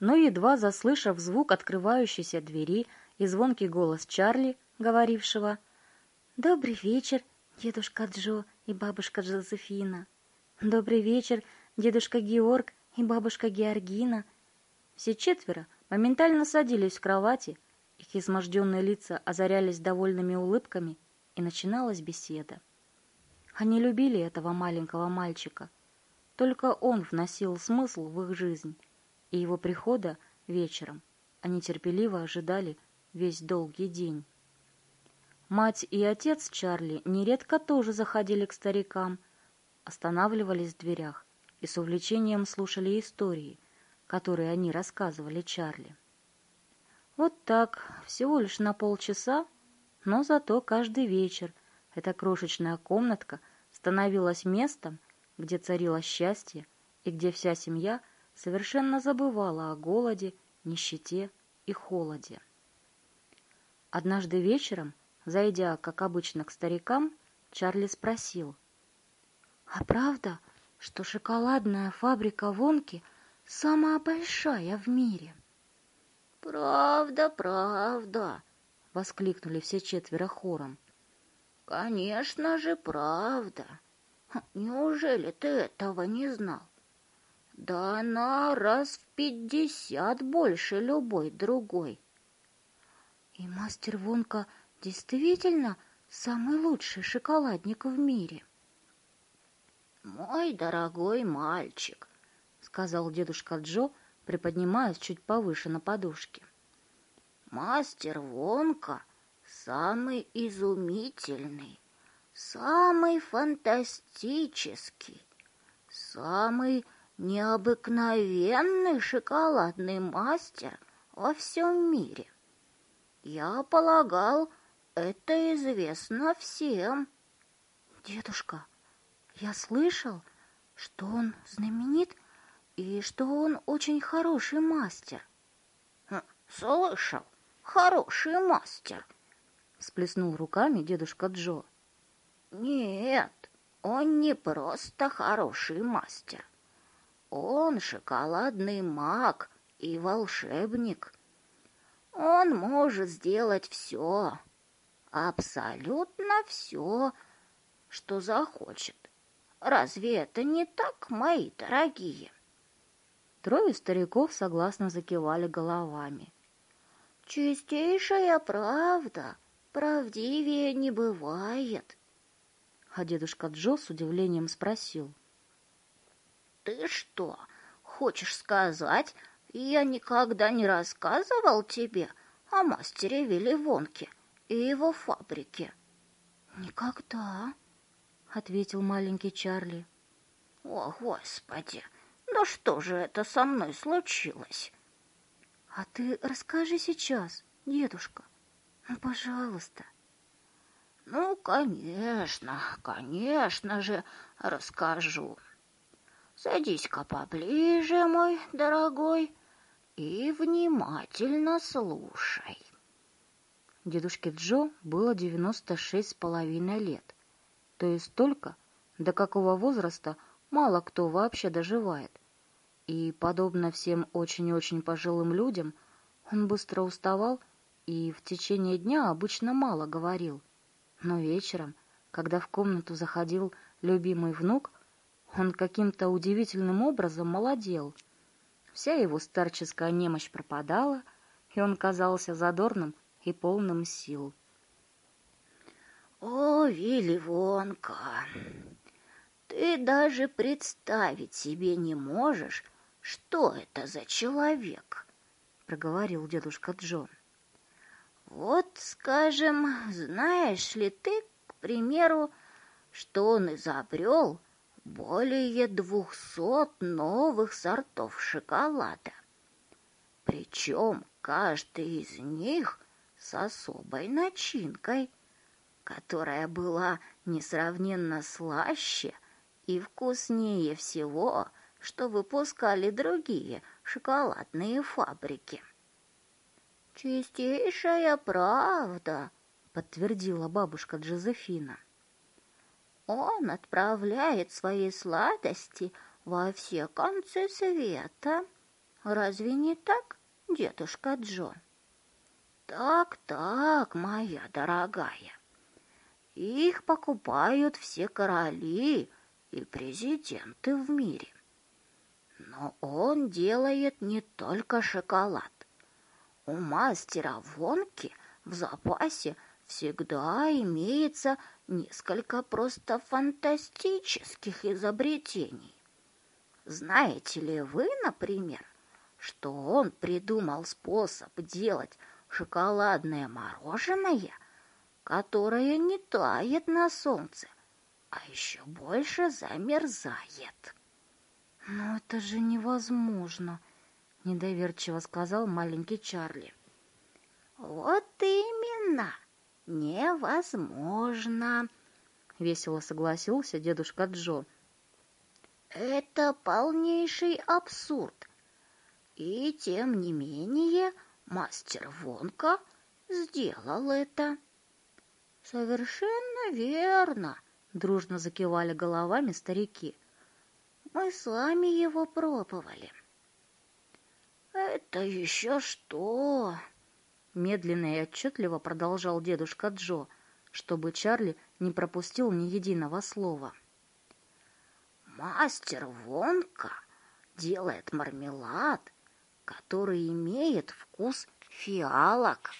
но едва заслышав звук открывающейся двери и звонкий голос Чарли, говорившего «Добрый вечер, дедушка Джо и бабушка Джозефина! Добрый вечер, дедушка Георг и бабушка Георгина!» Все четверо моментально садились в кровати, их изможденные лица озарялись довольными улыбками, и начиналась беседа. Они любили этого маленького мальчика. Только он вносил смысл в их жизнь, и его прихода вечером они терпеливо ожидали весь долгий день. Мать и отец Чарли нередко тоже заходили к старикам, останавливались в дверях и с увлечением слушали истории, которые они рассказывали Чарли. Вот так, всего лишь на полчаса, но зато каждый вечер эта крошечная комнатка становилась местом, где царило счастье и где вся семья совершенно забывала о голоде, нищете и холоде. Однажды вечером, зайдя, как обычно, к старикам, Чарли спросил. «А правда, что шоколадная фабрика Вонки самая большая в мире?» «Правда, правда!» — воскликнули все четверо хором. «Конечно же, правда! Неужели ты этого не знал? Да она раз в пятьдесят больше любой другой!» И мастер Вонка действительно самый лучший шоколадник в мире. «Мой дорогой мальчик», — сказал дедушка Джо, приподнимаясь чуть повыше на подушке. «Мастер Вонка самый изумительный, самый фантастический, самый необыкновенный шоколадный мастер во всем мире. Я полагал, это известно всем. Дедушка, я слышал, что он знаменит и что он очень хороший мастер. Хм, слышал, хороший мастер, всплеснул руками дедушка Джо. Нет, он не просто хороший мастер. Он шоколадный маг и волшебник. Он может сделать все, абсолютно все, что захочет. Разве это не так, мои дорогие? Трое стариков согласно закивали головами. Чистейшая правда, правдивее не бывает. А дедушка Джо с удивлением спросил. Ты что, хочешь сказать, я никогда не рассказывал тебе о мастере Вилли Вонке и его фабрике. Никогда, ответил маленький Чарли. О, господи, да что же это со мной случилось? А ты расскажи сейчас, дедушка. Ну, пожалуйста. Ну, конечно, конечно же, расскажу. Садись-ка поближе, мой дорогой, и внимательно слушай. Дедушке Джо было девяносто шесть с половиной лет, то есть столько, до какого возраста мало кто вообще доживает. И, подобно всем очень-очень пожилым людям, он быстро уставал и в течение дня обычно мало говорил. Но вечером, когда в комнату заходил любимый внук, он каким-то удивительным образом молодел — Вся его старческая немощь пропадала, и он казался задорным и полным сил. «О, Вилли Вонка, ты даже представить себе не можешь, что это за человек!» — проговорил дедушка Джон. «Вот, скажем, знаешь ли ты, к примеру, что он изобрел более двухсот новых сортов шоколада. Причем каждый из них с особой начинкой, которая была несравненно слаще и вкуснее всего, что выпускали другие шоколадные фабрики. «Чистейшая правда», — подтвердила бабушка Джозефина. Он отправляет свои сладости во все концы света, Разве не так, дедушка Джон? Так-так, моя дорогая. Их покупают все короли и президенты в мире. Но он делает не только шоколад. У мастера Вонки в запасе всегда имеется несколько просто фантастических изобретений. Знаете ли вы, например, что он придумал способ делать шоколадное мороженое, которое не тает на солнце, а еще больше замерзает? «Но это же невозможно!» — недоверчиво сказал маленький Чарли. «Вот именно! Невозможно!» — весело согласился дедушка Джо. «Это полнейший абсурд. И тем не менее мастер Вонка сделал это». «Совершенно верно!» — дружно закивали головами старики. Мы с вами его пробовали. Это еще что? Медленно и отчетливо продолжал дедушка Джо, чтобы Чарли не пропустил ни единого слова. Мастер Вонка делает мармелад, который имеет вкус фиалок.